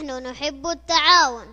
نحن نحب التعاون.